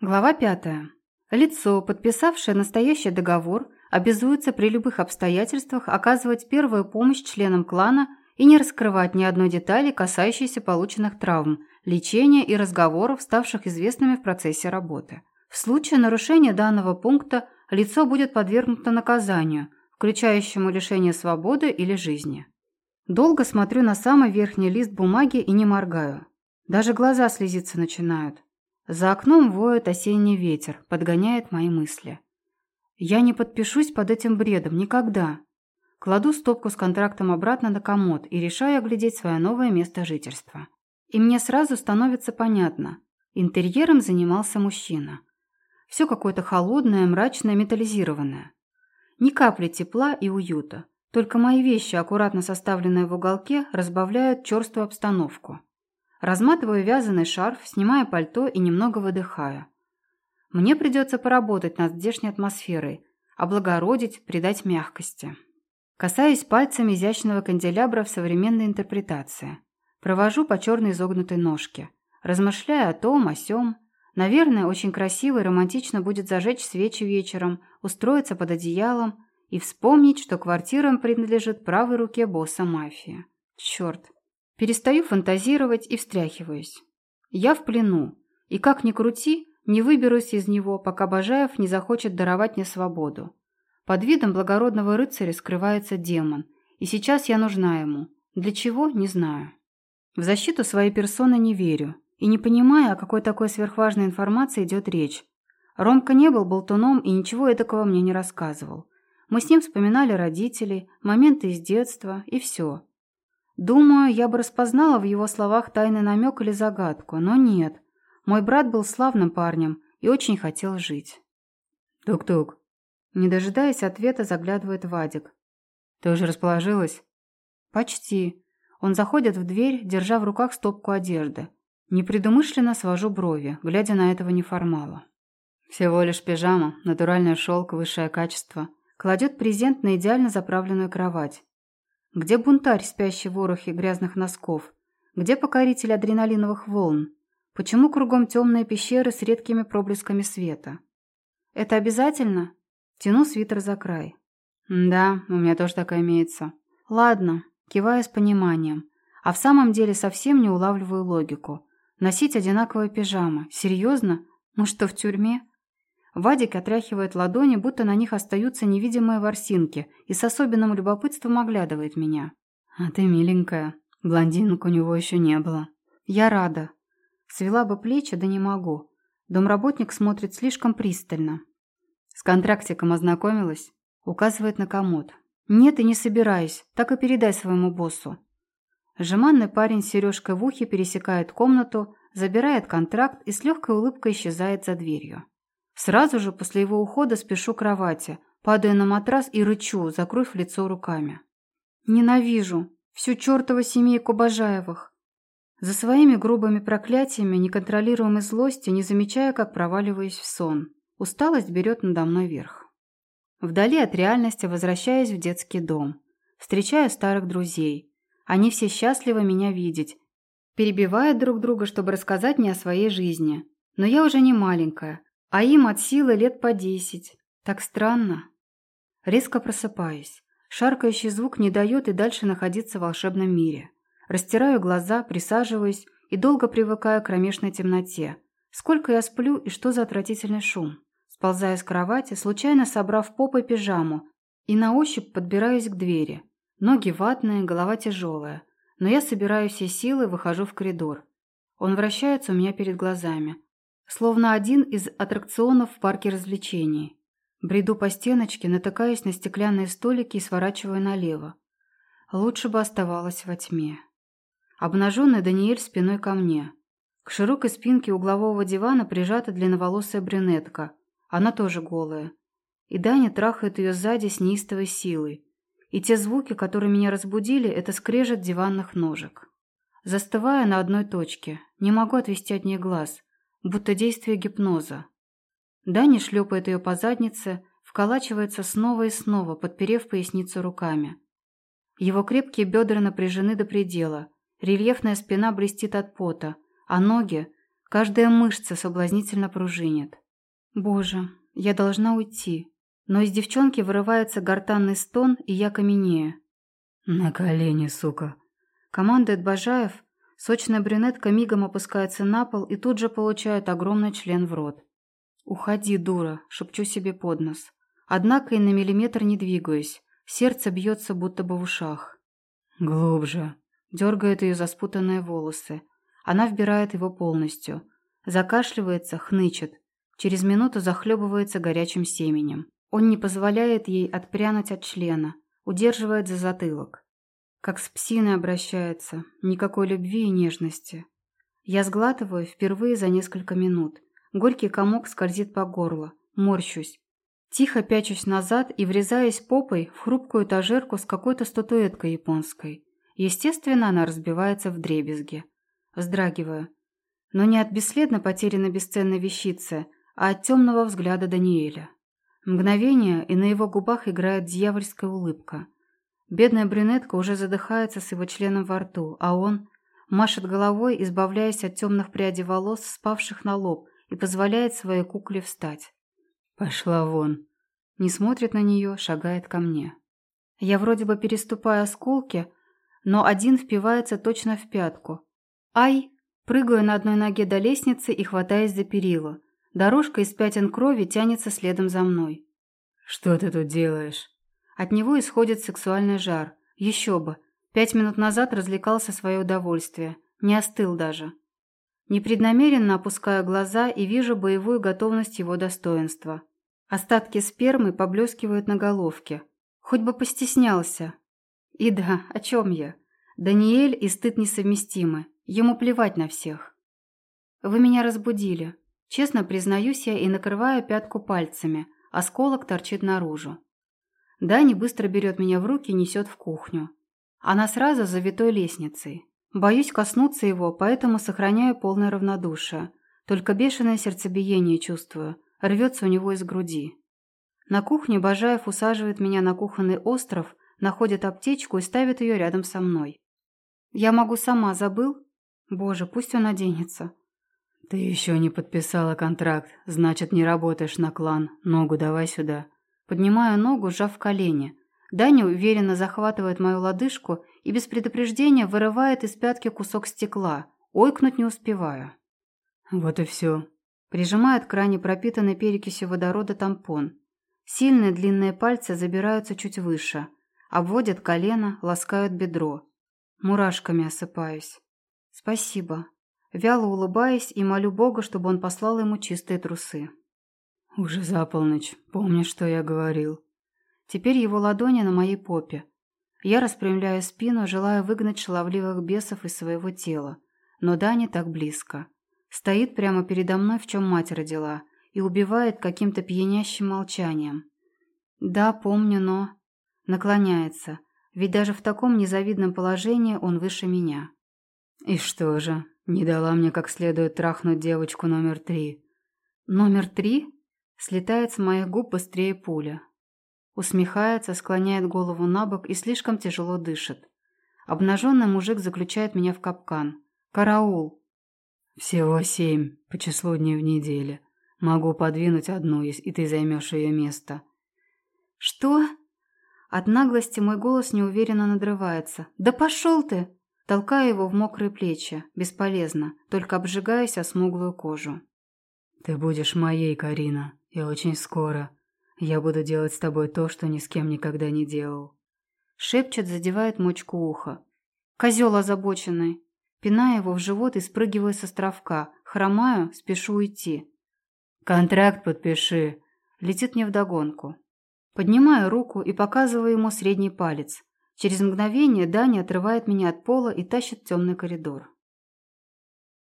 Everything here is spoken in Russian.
Глава пятая. Лицо, подписавшее настоящий договор, обязуется при любых обстоятельствах оказывать первую помощь членам клана и не раскрывать ни одной детали, касающейся полученных травм, лечения и разговоров, ставших известными в процессе работы. В случае нарушения данного пункта лицо будет подвергнуто наказанию, включающему лишение свободы или жизни. Долго смотрю на самый верхний лист бумаги и не моргаю. Даже глаза слезиться начинают. За окном воет осенний ветер, подгоняет мои мысли. Я не подпишусь под этим бредом никогда. Кладу стопку с контрактом обратно на комод и решаю оглядеть свое новое место жительства. И мне сразу становится понятно. Интерьером занимался мужчина. Все какое-то холодное, мрачное, металлизированное. Ни капли тепла и уюта. Только мои вещи, аккуратно составленные в уголке, разбавляют черствую обстановку. Разматываю вязаный шарф, снимаю пальто и немного выдыхаю. Мне придется поработать над здешней атмосферой, облагородить, придать мягкости. Касаюсь пальцами изящного канделябра в современной интерпретации. Провожу по черной изогнутой ножке. Размышляю о том, о сём. Наверное, очень красиво и романтично будет зажечь свечи вечером, устроиться под одеялом и вспомнить, что квартира принадлежит правой руке босса мафии. Черт, Перестаю фантазировать и встряхиваюсь. Я в плену, и как ни крути, не выберусь из него, пока Бажаев не захочет даровать мне свободу. Под видом благородного рыцаря скрывается демон, и сейчас я нужна ему. Для чего – не знаю. В защиту своей персоны не верю, и не понимаю, о какой такой сверхважной информации идет речь. Ромка не был болтуном и ничего такого мне не рассказывал. Мы с ним вспоминали родителей, моменты из детства и все. Думаю, я бы распознала в его словах тайный намек или загадку, но нет. Мой брат был славным парнем и очень хотел жить. Тук-тук. Не дожидаясь ответа, заглядывает Вадик. Ты уже расположилась? Почти. Он заходит в дверь, держа в руках стопку одежды. Непредумышленно свожу брови, глядя на этого неформала. Всего лишь пижама, натуральный шелк, высшее качество. Кладет презент на идеально заправленную кровать. Где бунтарь, спящий в ворохе грязных носков? Где покоритель адреналиновых волн? Почему кругом темные пещеры с редкими проблесками света? Это обязательно? Тяну свитер за край. Да, у меня тоже такая имеется. Ладно, киваю с пониманием. А в самом деле совсем не улавливаю логику. Носить одинаковые пижамы. Серьезно? Мы что, в тюрьме? Вадик отряхивает ладони, будто на них остаются невидимые ворсинки, и с особенным любопытством оглядывает меня. «А ты миленькая. Блондинок у него еще не было». «Я рада. Свела бы плечи, да не могу. Домработник смотрит слишком пристально». «С контрактиком ознакомилась?» Указывает на комод. «Нет и не собираюсь. Так и передай своему боссу». Жеманный парень с сережкой в ухе пересекает комнату, забирает контракт и с легкой улыбкой исчезает за дверью. Сразу же после его ухода спешу к кровати, падаю на матрас и рычу, закрыв лицо руками. Ненавижу всю чертову семейку Бажаевых. За своими грубыми проклятиями, неконтролируемой злости, не замечая, как проваливаюсь в сон. Усталость берет надо мной верх. Вдали от реальности возвращаюсь в детский дом. Встречаю старых друзей. Они все счастливы меня видеть. Перебивают друг друга, чтобы рассказать мне о своей жизни. Но я уже не маленькая, а им от силы лет по десять. Так странно. Резко просыпаюсь. Шаркающий звук не дает и дальше находиться в волшебном мире. Растираю глаза, присаживаюсь и долго привыкаю к кромешной темноте. Сколько я сплю и что за отвратительный шум. Сползаю с кровати, случайно собрав попой пижаму, и на ощупь подбираюсь к двери. Ноги ватные, голова тяжелая. Но я собираю все силы, выхожу в коридор. Он вращается у меня перед глазами. Словно один из аттракционов в парке развлечений. Бреду по стеночке, натыкаюсь на стеклянные столики и сворачиваю налево. Лучше бы оставалась во тьме. Обнаженный Даниэль спиной ко мне. К широкой спинке углового дивана прижата длинноволосая брюнетка. Она тоже голая. И Даня трахает ее сзади с неистовой силой. И те звуки, которые меня разбудили, это скрежет диванных ножек. Застывая на одной точке, не могу отвести от нее глаз – будто действие гипноза. Даня шлепает ее по заднице, вколачивается снова и снова, подперев поясницу руками. Его крепкие бедра напряжены до предела, рельефная спина блестит от пота, а ноги, Каждая мышца соблазнительно пружинит. Боже, я должна уйти. Но из девчонки вырывается гортанный стон, и я каменею. «На колени, сука!» Командует Бажаев. Сочная брюнетка мигом опускается на пол и тут же получает огромный член в рот. «Уходи, дура!» – шепчу себе под нос. Однако и на миллиметр не двигаюсь. Сердце бьется будто бы в ушах. «Глубже!» – дергает ее за спутанные волосы. Она вбирает его полностью. Закашливается, хнычет. Через минуту захлебывается горячим семенем. Он не позволяет ей отпрянуть от члена, удерживает за затылок. Как с псиной обращается, никакой любви и нежности. Я сглатываю впервые за несколько минут. Горький комок скользит по горлу, морщусь. Тихо пячусь назад и врезаюсь попой в хрупкую этажерку с какой-то статуэткой японской. Естественно, она разбивается в дребезги. Вздрагиваю. Но не от бесследно потерянной бесценной вещицы, а от темного взгляда Даниэля. Мгновение, и на его губах играет дьявольская улыбка. Бедная брюнетка уже задыхается с его членом во рту, а он машет головой, избавляясь от темных прядей волос, спавших на лоб, и позволяет своей кукле встать. «Пошла вон!» Не смотрит на нее, шагает ко мне. Я вроде бы переступаю осколки, но один впивается точно в пятку. Ай! Прыгаю на одной ноге до лестницы и хватаясь за перила. Дорожка из пятен крови тянется следом за мной. «Что ты тут делаешь?» От него исходит сексуальный жар. Еще бы. Пять минут назад развлекался свое удовольствие. Не остыл даже. Непреднамеренно опускаю глаза и вижу боевую готовность его достоинства. Остатки спермы поблескивают на головке. Хоть бы постеснялся. И да, о чем я? Даниэль и стыд несовместимы. Ему плевать на всех. Вы меня разбудили. Честно признаюсь я и накрываю пятку пальцами. Осколок торчит наружу. Дани быстро берет меня в руки и несет в кухню. Она сразу за витой лестницей. Боюсь коснуться его, поэтому сохраняю полное равнодушие. Только бешеное сердцебиение чувствую. Рвется у него из груди. На кухне Бажаев усаживает меня на кухонный остров, находит аптечку и ставит ее рядом со мной. Я могу сама, забыл? Боже, пусть он оденется. Ты еще не подписала контракт, значит, не работаешь на клан. Ногу давай сюда. Поднимаю ногу, сжав колени. Даня уверенно захватывает мою лодыжку и без предупреждения вырывает из пятки кусок стекла. Ойкнуть не успеваю. Вот и все. Прижимает к ране пропитанный перекисью водорода тампон. Сильные длинные пальцы забираются чуть выше. Обводят колено, ласкают бедро. Мурашками осыпаюсь. Спасибо. Вяло улыбаясь и молю Бога, чтобы он послал ему чистые трусы. Уже за полночь. Помнишь, что я говорил? Теперь его ладони на моей попе. Я распрямляю спину, желая выгнать шаловливых бесов из своего тела. Но Даня так близко. Стоит прямо передо мной, в чем мать родила, и убивает каким-то пьянящим молчанием. Да, помню, но... Наклоняется, ведь даже в таком незавидном положении он выше меня. И что же, не дала мне как следует трахнуть девочку номер три? Номер три? Слетает с моих губ быстрее пуля. Усмехается, склоняет голову на бок и слишком тяжело дышит. Обнаженный мужик заключает меня в капкан. Караул. Всего семь по числу дней в неделе. Могу подвинуть одну, и ты займешь ее место. Что? От наглости мой голос неуверенно надрывается. Да пошел ты! Толкаю его в мокрые плечи. Бесполезно, только обжигаюсь о смуглую кожу. Ты будешь моей, Карина, и очень скоро. Я буду делать с тобой то, что ни с кем никогда не делал. Шепчет, задевает мочку уха. Козел озабоченный. Пинаю его в живот и спрыгиваю с островка. Хромаю, спешу уйти. «Контракт подпиши!» Летит мне вдогонку. Поднимаю руку и показываю ему средний палец. Через мгновение Даня отрывает меня от пола и тащит в темный коридор.